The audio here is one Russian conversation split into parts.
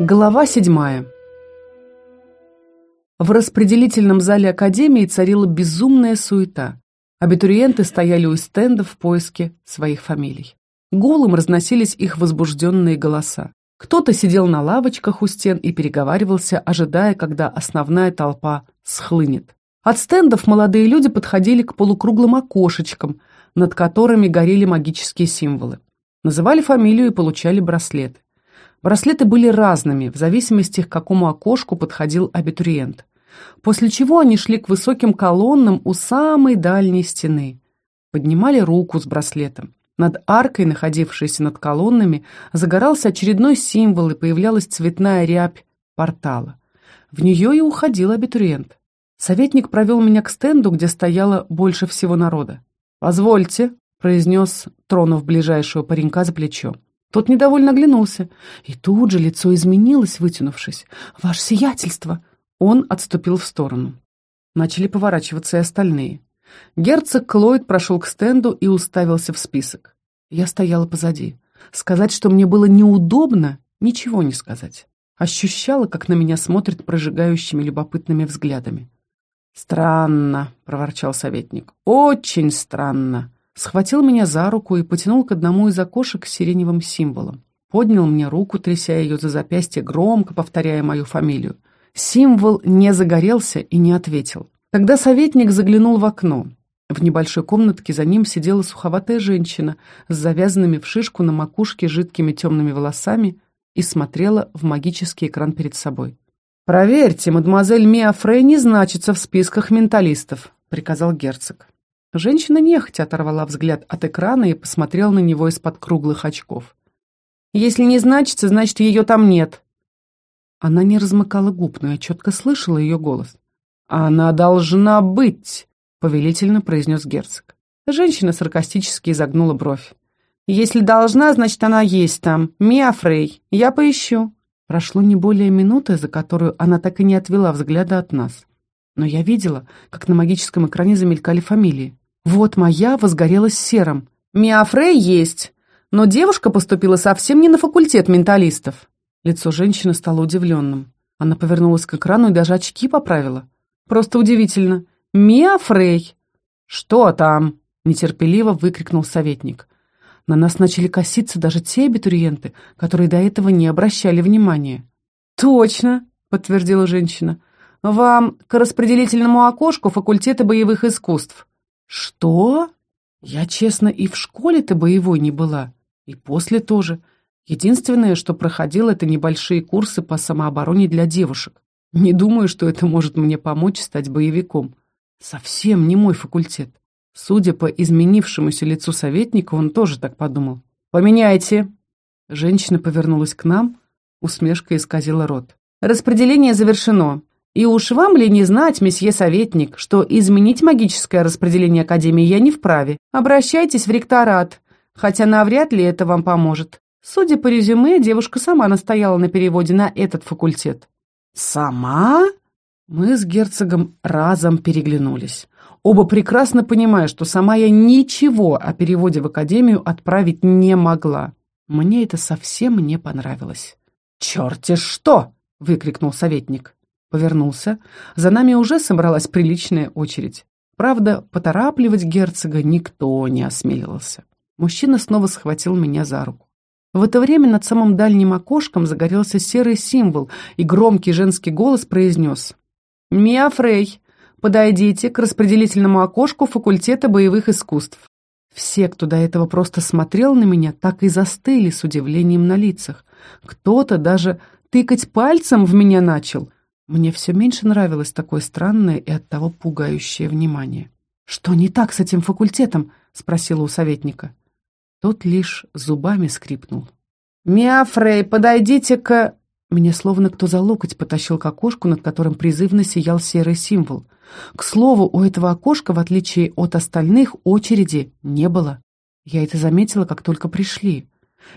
Глава седьмая. В распределительном зале Академии царила безумная суета. Абитуриенты стояли у стендов в поиске своих фамилий. Гулом разносились их возбужденные голоса. Кто-то сидел на лавочках у стен и переговаривался, ожидая, когда основная толпа схлынет. От стендов молодые люди подходили к полукруглым окошечкам, над которыми горели магические символы. Называли фамилию и получали браслеты. Браслеты были разными, в зависимости, к какому окошку подходил абитуриент. После чего они шли к высоким колоннам у самой дальней стены. Поднимали руку с браслетом. Над аркой, находившейся над колоннами, загорался очередной символ и появлялась цветная рябь портала. В нее и уходил абитуриент. Советник провел меня к стенду, где стояло больше всего народа. «Позвольте», — произнес, тронув ближайшего паренька за плечо. Тот недовольно оглянулся, и тут же лицо изменилось, вытянувшись. «Ваше сиятельство!» Он отступил в сторону. Начали поворачиваться и остальные. Герцог Клойд прошел к стенду и уставился в список. Я стояла позади. Сказать, что мне было неудобно, ничего не сказать. Ощущала, как на меня смотрят прожигающими любопытными взглядами. «Странно», — проворчал советник, — «очень странно схватил меня за руку и потянул к одному из окошек с сиреневым символом. Поднял мне руку, тряся ее за запястье, громко повторяя мою фамилию. Символ не загорелся и не ответил. Тогда советник заглянул в окно. В небольшой комнатке за ним сидела суховатая женщина с завязанными в шишку на макушке жидкими темными волосами и смотрела в магический экран перед собой. «Проверьте, мадемуазель Миа Фрей не значится в списках менталистов», — приказал герцог. Женщина нехотя оторвала взгляд от экрана и посмотрела на него из-под круглых очков. «Если не значится, значит, ее там нет». Она не размыкала губ, но я четко слышала ее голос. «Она должна быть», — повелительно произнес герцог. Женщина саркастически изогнула бровь. «Если должна, значит, она есть там. Миа Фрей. Я поищу». Прошло не более минуты, за которую она так и не отвела взгляда от нас. Но я видела, как на магическом экране замелькали фамилии. Вот моя возгорелась серым. Миафрей есть, но девушка поступила совсем не на факультет менталистов. Лицо женщины стало удивленным. Она повернулась к экрану и даже очки поправила. Просто удивительно. Миафрей. Что там? Нетерпеливо выкрикнул советник. На нас начали коситься даже те абитуриенты, которые до этого не обращали внимания. «Точно!» — подтвердила женщина. «Вам к распределительному окошку факультета боевых искусств. «Что? Я, честно, и в школе-то боевой не была. И после тоже. Единственное, что проходил, это небольшие курсы по самообороне для девушек. Не думаю, что это может мне помочь стать боевиком. Совсем не мой факультет. Судя по изменившемуся лицу советника, он тоже так подумал. «Поменяйте!» Женщина повернулась к нам, усмешка исказила рот. «Распределение завершено. И уж вам ли не знать, месье советник, что изменить магическое распределение Академии я не вправе. Обращайтесь в ректорат, хотя навряд ли это вам поможет. Судя по резюме, девушка сама настояла на переводе на этот факультет. «Сама?» Мы с герцогом разом переглянулись. Оба прекрасно понимая, что сама я ничего о переводе в академию отправить не могла. Мне это совсем не понравилось. «Черти что!» — выкрикнул советник. Повернулся. За нами уже собралась приличная очередь. Правда, поторапливать герцога никто не осмеливался. Мужчина снова схватил меня за руку. В это время над самым дальним окошком загорелся серый символ, и громкий женский голос произнес «Миа Фрей, подойдите к распределительному окошку факультета боевых искусств». Все, кто до этого просто смотрел на меня, так и застыли с удивлением на лицах. Кто-то даже тыкать пальцем в меня начал — мне все меньше нравилось такое странное и оттого пугающее внимание. «Что не так с этим факультетом?» — спросила у советника. Тот лишь зубами скрипнул. «Миафрей, подойдите к...» Меня словно кто за локоть потащил к окошку, над которым призывно сиял серый символ. К слову, у этого окошка, в отличие от остальных, очереди не было. Я это заметила, как только пришли.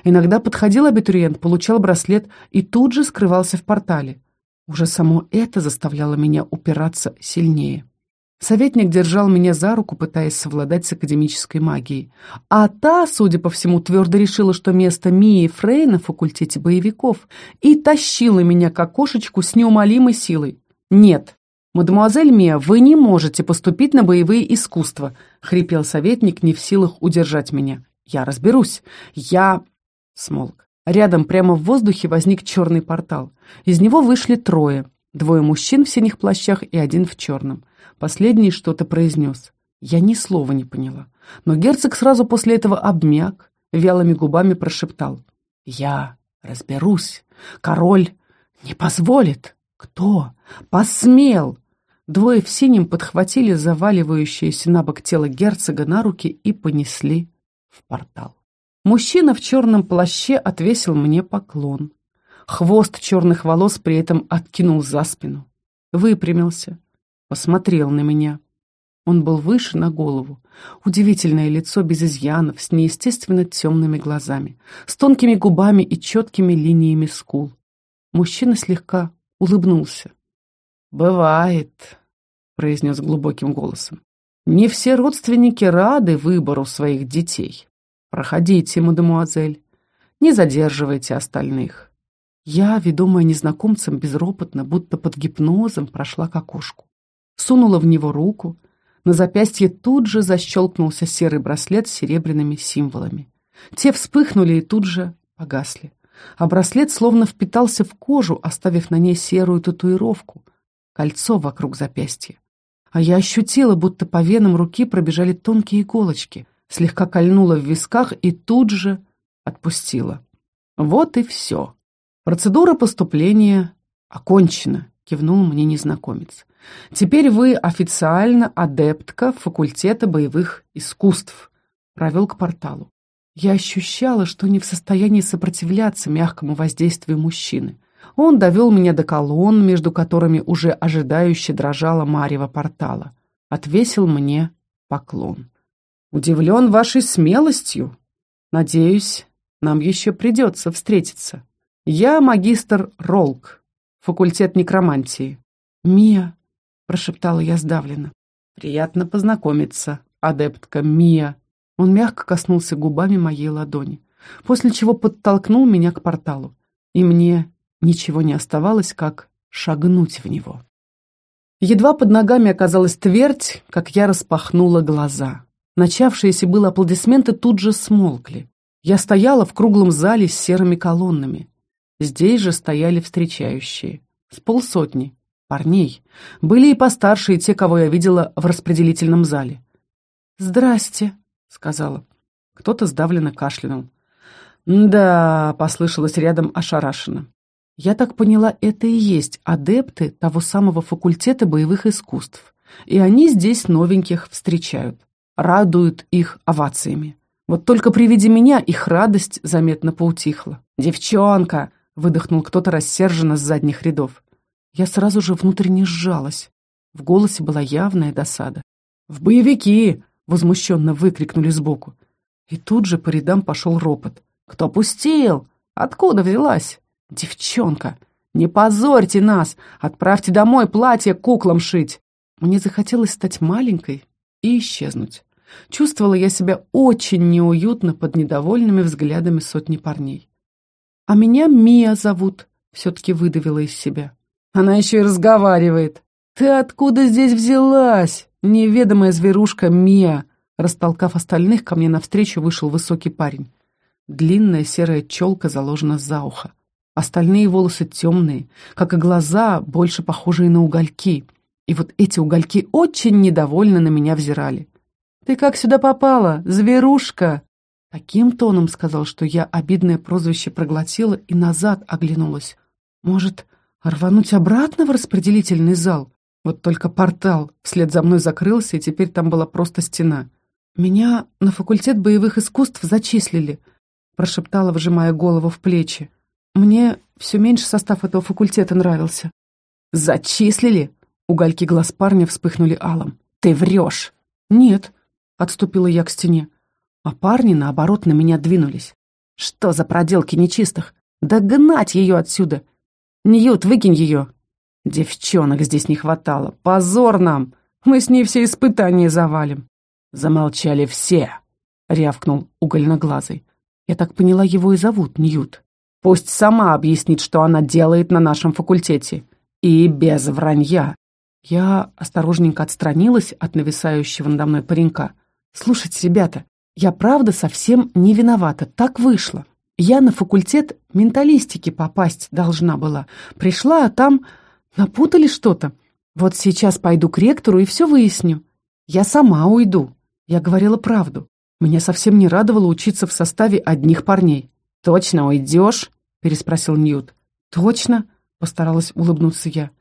Иногда подходил абитуриент, получал браслет и тут же скрывался в портале. Уже само это заставляло меня упираться сильнее. Советник держал меня за руку, пытаясь совладать с академической магией. А та, судя по всему, твердо решила, что место Мии Фрей на факультете боевиков, и тащила меня к окошечку с неумолимой силой. «Нет, мадемуазель Мия, вы не можете поступить на боевые искусства», — хрипел советник, не в силах удержать меня. «Я разберусь. Я...» — смолк. Рядом прямо в воздухе возник черный портал. Из него вышли трое. Двое мужчин в синих плащах и один в черном. Последний что-то произнес. Я ни слова не поняла. Но герцог сразу после этого обмяк, вялыми губами прошептал. «Я разберусь. Король не позволит. Кто? Посмел!» Двое в синем подхватили заваливающееся на бок тело герцога на руки и понесли в портал. Мужчина в черном плаще отвесил мне поклон. Хвост черных волос при этом откинул за спину. Выпрямился, посмотрел на меня. Он был выше на голову. Удивительное лицо без изъянов, с неестественно темными глазами, с тонкими губами и четкими линиями скул. Мужчина слегка улыбнулся. «Бывает», — произнес глубоким голосом. «Не все родственники рады выбору своих детей. Проходите, мадемуазель, не задерживайте остальных». Я, ведомая незнакомцем, безропотно, будто под гипнозом, прошла к окошку сунула в него руку. На запястье тут же защелкнулся серый браслет с серебряными символами. Те вспыхнули и тут же погасли. А браслет словно впитался в кожу, оставив на ней серую татуировку, кольцо вокруг запястья. А я ощутила, будто по венам руки пробежали тонкие иголочки, слегка кольнула в висках и тут же отпустила. Вот и все. Процедура поступления окончена, кивнул мне незнакомец. Теперь вы официально адептка факультета боевых искусств. Провел к порталу. Я ощущала, что не в состоянии сопротивляться мягкому воздействию мужчины. Он довел меня до колонн, между которыми уже ожидающе дрожала марево портала. Отвесил мне поклон. Удивлен вашей смелостью. Надеюсь, нам еще придется встретиться. Я магистр Ролк, факультет некромантии. Мия, — прошептала я сдавленно. «Приятно познакомиться, адептка Мия». Он мягко коснулся губами моей ладони, после чего подтолкнул меня к порталу, и мне ничего не оставалось, как шагнуть в него. Едва под ногами оказалась твердь, как я распахнула глаза. Начавшиеся было аплодисменты тут же смолкли. Я стояла в круглом зале с серыми колоннами. Здесь же стояли встречающие. С полсотни, парней. Были и постарше, и те, кого я видела в распределительном зале. «Здрасте», — сказала. Кто-то сдавленно кашлянул. «Да», — послышалось рядом ошарашенно. «Я так поняла, это и есть адепты того самого факультета боевых искусств. И они здесь новеньких встречают, радуют их овациями. Вот только при виде меня их радость заметно поутихла. «Девчонка!» — выдохнул кто-то рассерженно с задних рядов. Я сразу же внутренне сжалась. В голосе была явная досада. «В боевики!» — возмущенно выкрикнули сбоку. И тут же по рядам пошел ропот. «Кто пустил? Откуда взялась? Девчонка! Не позорьте нас! Отправьте домой платье куклам шить!» Мне захотелось стать маленькой и исчезнуть. Чувствовала я себя очень неуютно под недовольными взглядами сотни парней. «А меня Мия зовут», — все-таки выдавила из себя. Она еще и разговаривает. «Ты откуда здесь взялась?» Неведомая зверушка Мия. Растолкав остальных, ко мне навстречу вышел высокий парень. Длинная серая челка заложена за ухо. Остальные волосы темные, как и глаза, больше похожие на угольки. И вот эти угольки очень недовольно на меня взирали. «Ты как сюда попала, зверушка?» Таким тоном сказал, что я обидное прозвище проглотила и назад оглянулась. «Может, рвануть обратно в распределительный зал? Вот только портал вслед за мной закрылся, и теперь там была просто стена. «Меня на факультет боевых искусств зачислили», — прошептала, вжимая голову в плечи. «Мне все меньше состав этого факультета нравился». «Зачислили?» — угольки глаз парня вспыхнули алом. «Ты врешь!» «Нет», — отступила я к стене. А парни, наоборот, на меня двинулись. «Что за проделки нечистых? Да гнать ее отсюда! «Ньют, выкинь ее!» Девчонок здесь не хватало. Позор нам! Мы с ней все испытания завалим». «Замолчали все», — рявкнул угольноглазый. «Я так поняла, его и зовут Ньют. Пусть сама объяснит, что она делает на нашем факультете. И без вранья». Я осторожненько отстранилась от нависающего надо мной паренька. «Слушайте, ребята, я правда совсем не виновата, так вышло. Я на факультет менталистики попасть должна была. Пришла, а там напутали что-то. Вот сейчас пойду к ректору и все выясню. Я сама уйду. Я говорила правду. Меня совсем не радовало учиться в составе одних парней. «Точно уйдешь?» — переспросил Ньют. «Точно?» — постаралась улыбнуться я.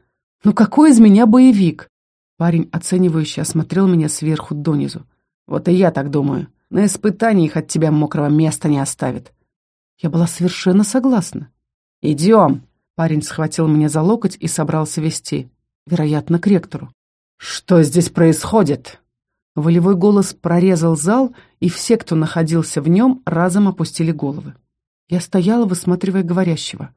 «Ну какой из меня боевик?» Парень, оценивающе осмотрел меня сверху донизу. «Вот и я так думаю. На испытаниях от тебя мокрого места не оставит». Я была совершенно согласна. «Идем!» Парень схватил меня за локоть и собрался вести вероятно, к ректору. «Что здесь происходит?» Волевой голос прорезал зал, и все, кто находился в нем, разом опустили головы. Я стояла, высматривая говорящего.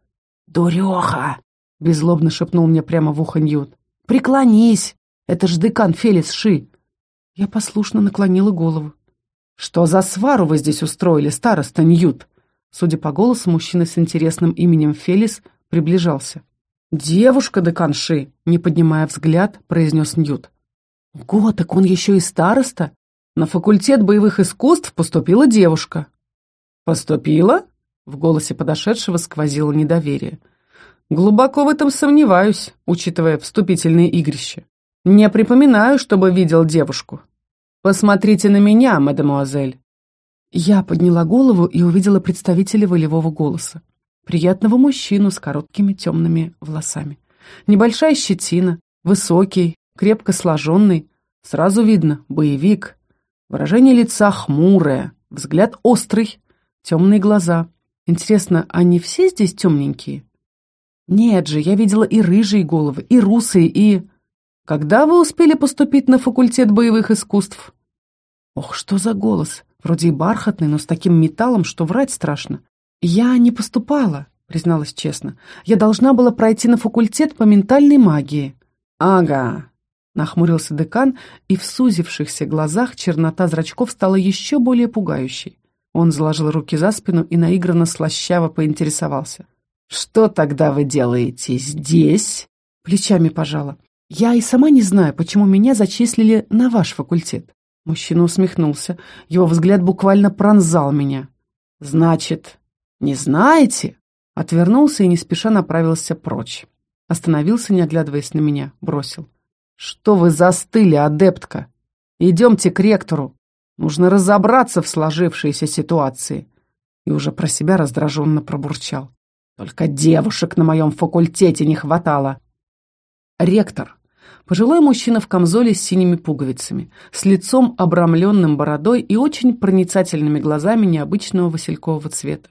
«Дуреха!» — беззлобно шепнул мне прямо в ухо Ньют. «Преклонись! Это ж декан Фелис Ши!» Я послушно наклонила голову. «Что за свару вы здесь устроили, староста Ньют?» Судя по голосу, мужчина с интересным именем Фелис приближался. «Девушка деканши», — не поднимая взгляд, произнес Ньют. «Го, так он еще и староста? На факультет боевых искусств поступила девушка». «Поступила?» — в голосе подошедшего сквозило недоверие. «Глубоко в этом сомневаюсь, учитывая вступительные игрища. Не припоминаю, чтобы видел девушку. Посмотрите на меня, мадемуазель». Я подняла голову и увидела представителя волевого голоса приятного мужчину с короткими темными волосами. Небольшая щетина, высокий, крепко сложенный. Сразу видно — боевик. Выражение лица хмурое, взгляд острый, темные глаза. Интересно, они все здесь темненькие? Нет же, я видела и рыжие головы, и русые, и... Когда вы успели поступить на факультет боевых искусств? Ох, что за голос! Вроде и бархатный, но с таким металлом, что врать страшно. «Я не поступала», — призналась честно. «Я должна была пройти на факультет по ментальной магии». «Ага», — нахмурился декан, и в сузившихся глазах чернота зрачков стала еще более пугающей. Он заложил руки за спину и наигранно слащаво поинтересовался. «Что тогда вы делаете здесь?» Плечами пожала. «Я и сама не знаю, почему меня зачислили на ваш факультет». Мужчина усмехнулся. Его взгляд буквально пронзал меня. «Значит, «Не знаете?» Отвернулся и не спеша направился прочь. Остановился, не оглядываясь на меня, бросил. «Что вы застыли, адептка? Идемте к ректору. Нужно разобраться в сложившейся ситуации». И уже про себя раздраженно пробурчал. «Только девушек на моем факультете не хватало». Ректор. Пожилой мужчина в камзоле с синими пуговицами, с лицом обрамленным бородой и очень проницательными глазами необычного василькового цвета.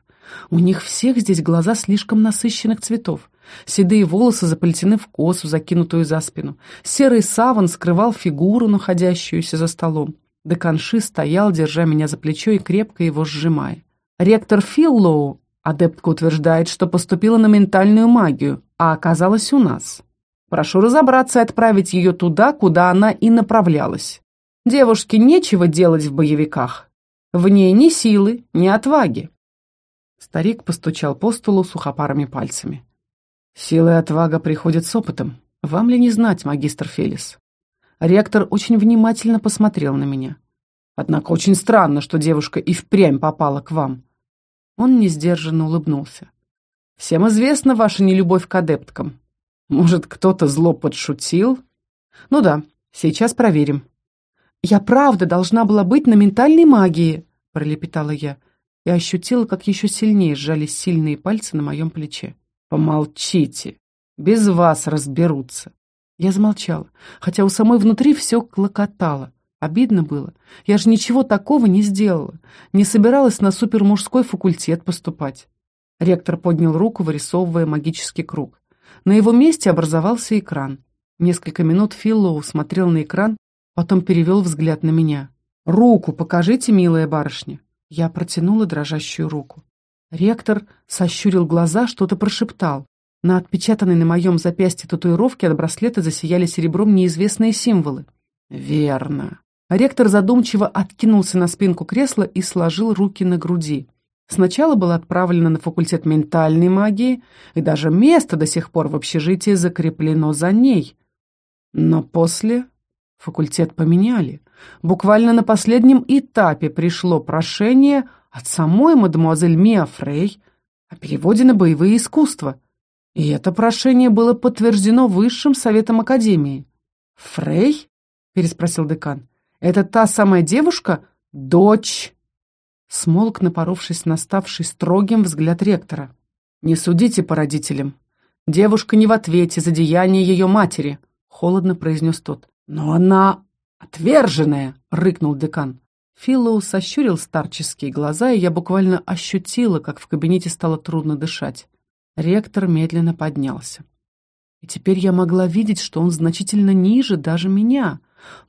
У них всех здесь глаза слишком насыщенных цветов. Седые волосы заплетены в косу, закинутую за спину. Серый саван скрывал фигуру, находящуюся за столом. Деканши стоял, держа меня за плечо и крепко его сжимая. Ректор Филлоу, адептка утверждает, что поступила на ментальную магию, а оказалась у нас. Прошу разобраться и отправить ее туда, куда она и направлялась. Девушке нечего делать в боевиках. В ней ни силы, ни отваги. Старик постучал по столу сухопарыми пальцами. «Сила и отвага приходят с опытом. Вам ли не знать, магистр Фелис?» Ректор очень внимательно посмотрел на меня. «Однако очень странно, что девушка и впрямь попала к вам». Он несдержанно улыбнулся. «Всем известна ваша нелюбовь к адепткам. Может, кто-то зло подшутил? Ну да, сейчас проверим». «Я правда должна была быть на ментальной магии», — пролепетала я и ощутила, как еще сильнее сжались сильные пальцы на моем плече. «Помолчите! Без вас разберутся!» Я замолчала, хотя у самой внутри все клокотало. Обидно было. Я же ничего такого не сделала. Не собиралась на супермужской факультет поступать. Ректор поднял руку, вырисовывая магический круг. На его месте образовался экран. Несколько минут Филлоу смотрел на экран, потом перевел взгляд на меня. «Руку покажите, милая барышня». Я протянула дрожащую руку. Ректор сощурил глаза, что-то прошептал. На отпечатанной на моем запястье татуировке от браслета засияли серебром неизвестные символы. Верно. Ректор задумчиво откинулся на спинку кресла и сложил руки на груди. Сначала была отправлена на факультет ментальной магии, и даже место до сих пор в общежитии закреплено за ней. Но после факультет поменяли. Буквально на последнем этапе пришло прошение от самой мадемуазель Миа Фрей о переводе на боевые искусства. И это прошение было подтверждено Высшим Советом Академии. «Фрей?» — переспросил декан. «Это та самая девушка? Дочь Смолк, напоровшись на ставший строгим взгляд ректора. «Не судите по родителям. Девушка не в ответе за деяние ее матери», — холодно произнес тот. «Но она отверженная!» — рыкнул декан. Филлоу сощурил старческие глаза, и я буквально ощутила, как в кабинете стало трудно дышать. Ректор медленно поднялся. И теперь я могла видеть, что он значительно ниже даже меня.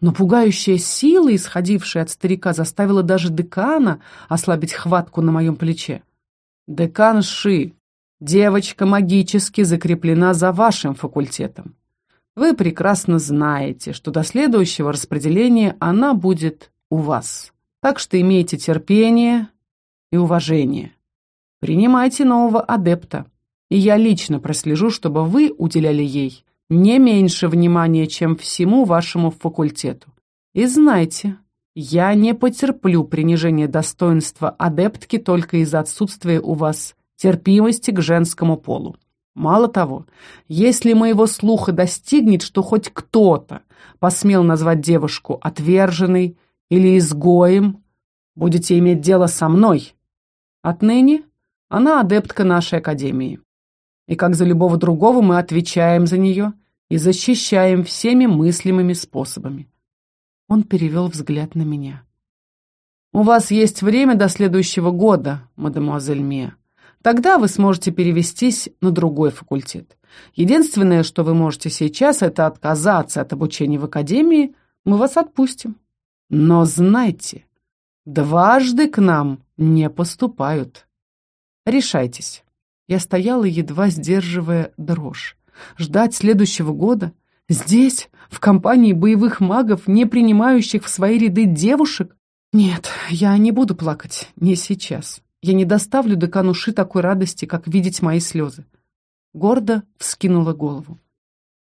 Но пугающая сила, исходившая от старика, заставила даже декана ослабить хватку на моем плече. «Декан Ши, девочка магически закреплена за вашим факультетом. Вы прекрасно знаете, что до следующего распределения она будет у вас. Так что имейте терпение и уважение. Принимайте нового адепта, и я лично прослежу, чтобы вы уделяли ей не меньше внимания, чем всему вашему факультету. И знайте, я не потерплю принижения достоинства адептки только из-за отсутствия у вас терпимости к женскому полу. Мало того, если моего слуха достигнет, что хоть кто-то посмел назвать девушку отверженной или изгоем, будете иметь дело со мной. Отныне она адептка нашей академии и как за любого другого мы отвечаем за нее и защищаем всеми мыслимыми способами. Он перевел взгляд на меня. «У вас есть время до следующего года, мадемуазель Мия. Тогда вы сможете перевестись на другой факультет. Единственное, что вы можете сейчас, это отказаться от обучения в академии, мы вас отпустим. Но знайте, дважды к нам не поступают. Решайтесь». Я стояла, едва сдерживая дрожь. Ждать следующего года? Здесь, в компании боевых магов, не принимающих в свои ряды девушек? Нет, я не буду плакать, не сейчас. Я не доставлю Ши такой радости, как видеть мои слезы. Гордо вскинула голову.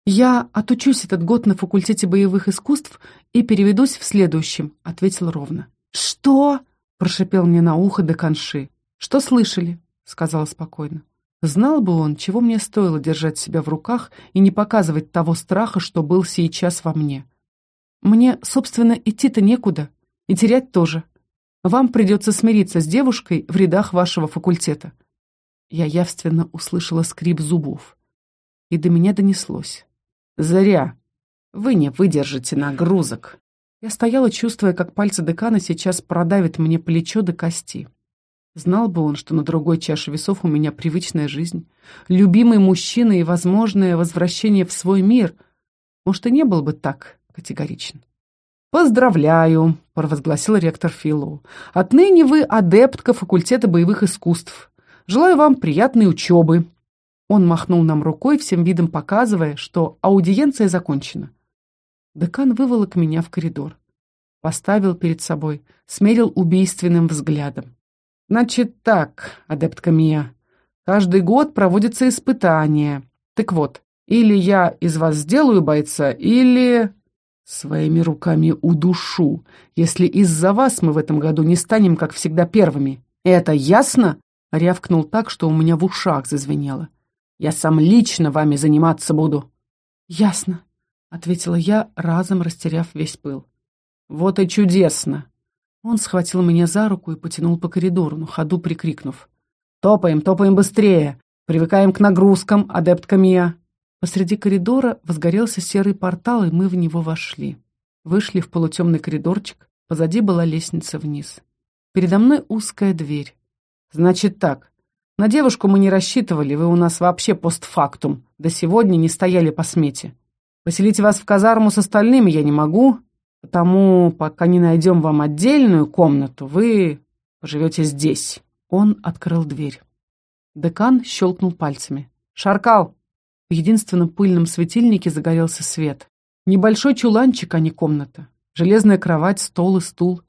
«Я отучусь этот год на факультете боевых искусств и переведусь в следующем», — ответил ровно. «Что?» — прошипел мне на ухо Деканши. «Что слышали?» — сказала спокойно. Знал бы он, чего мне стоило держать себя в руках и не показывать того страха, что был сейчас во мне. Мне, собственно, идти-то некуда, и терять тоже. Вам придется смириться с девушкой в рядах вашего факультета. Я явственно услышала скрип зубов. И до меня донеслось. Заря, вы не выдержите нагрузок. Я стояла, чувствуя, как пальцы декана сейчас продавят мне плечо до кости. Знал бы он, что на другой чаше весов у меня привычная жизнь, любимый мужчина и возможное возвращение в свой мир. Может, и не был бы так категоричен. «Поздравляю», — провозгласил ректор Филлоу. «Отныне вы адептка факультета боевых искусств. Желаю вам приятной учебы». Он махнул нам рукой, всем видом показывая, что аудиенция закончена. Декан выволок меня в коридор. Поставил перед собой, смерил убийственным взглядом. Значит так, адептка Мия, каждый год проводятся испытания. Так вот, или я из вас сделаю бойца, или... Своими руками удушу, если из-за вас мы в этом году не станем, как всегда, первыми. Это ясно? Рявкнул так, что у меня в ушах зазвенело. Я сам лично вами заниматься буду. Ясно, ответила я, разом растеряв весь пыл. Вот и чудесно. Он схватил меня за руку и потянул по коридору, на ходу прикрикнув. «Топаем, топаем быстрее! Привыкаем к нагрузкам, адептка Мия!» Посреди коридора возгорелся серый портал, и мы в него вошли. Вышли в полутемный коридорчик, позади была лестница вниз. Передо мной узкая дверь. «Значит так, на девушку мы не рассчитывали, вы у нас вообще постфактум, до сегодня не стояли по смете. Поселить вас в казарму с остальными я не могу, Потому, пока не найдем вам отдельную комнату, вы поживете здесь». Он открыл дверь. Декан щелкнул пальцами. «Шаркал!» В единственном пыльном светильнике загорелся свет. Небольшой чуланчик, а не комната. Железная кровать, стол и стул.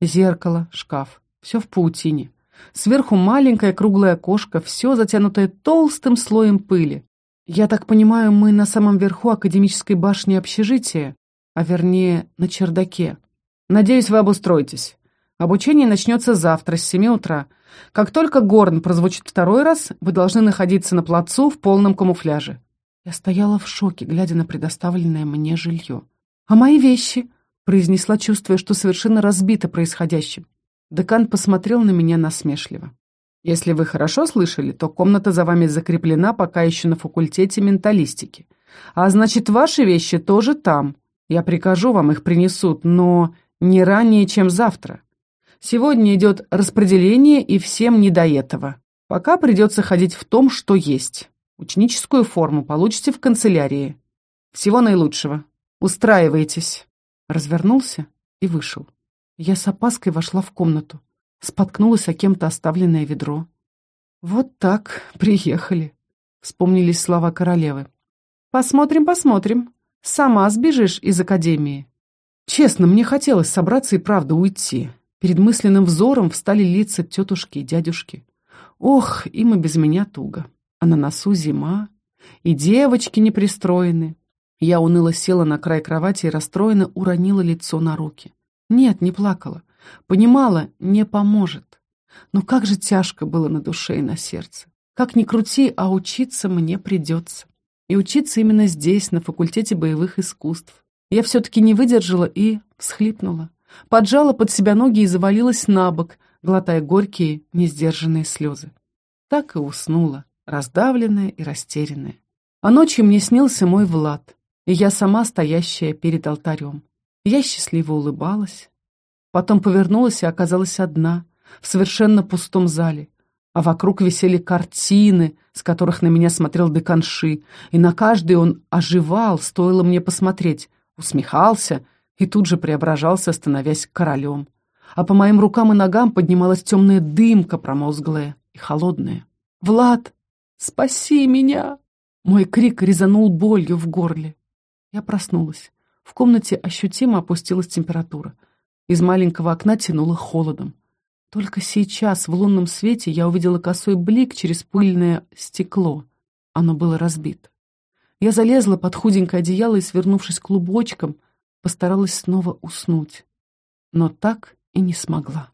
Зеркало, шкаф. Все в паутине. Сверху маленькое круглое окошко, все затянутое толстым слоем пыли. Я так понимаю, мы на самом верху академической башни общежития, а вернее, на чердаке. Надеюсь, вы обустроитесь. Обучение начнется завтра с 7 утра. Как только горн прозвучит второй раз, вы должны находиться на плацу в полном камуфляже. Я стояла в шоке, глядя на предоставленное мне жилье. «А мои вещи?» — произнесла, чувствуя, что совершенно разбита происходящим. Декан посмотрел на меня насмешливо. «Если вы хорошо слышали, то комната за вами закреплена пока еще на факультете менталистики. А значит, ваши вещи тоже там. Я прикажу, вам их принесут, но не ранее, чем завтра. Сегодня идет распределение, и всем не до этого. Пока придется ходить в том, что есть. Ученическую форму получите в канцелярии. Всего наилучшего. Устраивайтесь». Развернулся и вышел. Я с опаской вошла в комнату. Споткнулась о кем-то оставленное ведро. «Вот так, приехали», — вспомнились слова королевы. «Посмотрим, посмотрим. Сама сбежишь из академии». Честно, мне хотелось собраться и правда уйти. Перед мысленным взором встали лица тетушки и дядюшки. Ох, им и без меня туго. А на носу зима, и девочки не пристроены. Я уныло села на край кровати и расстроенно уронила лицо на руки. Нет, не плакала. Понимала, не поможет. Но как же тяжко было на душе и на сердце. Как ни крути, а учиться мне придется. И учиться именно здесь, на факультете боевых искусств. Я все-таки не выдержала и всхлипнула. Поджала под себя ноги и завалилась на бок, глотая горькие, несдержанные слезы. Так и уснула, раздавленная и растерянная. А ночью мне снился мой Влад, и я сама стоящая перед алтарем. Я счастливо улыбалась. Потом повернулась и оказалась одна, в совершенно пустом зале. А вокруг висели картины, с которых на меня смотрел деканши, и на каждой он оживал, стоило мне посмотреть, усмехался и тут же преображался, становясь королем. А по моим рукам и ногам поднималась темная дымка промозглая и холодная. «Влад, спаси меня!» Мой крик резанул болью в горле. Я проснулась. В комнате ощутимо опустилась температура. Из маленького окна тянуло холодом. Только сейчас в лунном свете я увидела косой блик через пыльное стекло. Оно было разбито. Я залезла под худенькое одеяло и, свернувшись клубочком, постаралась снова уснуть. Но так и не смогла.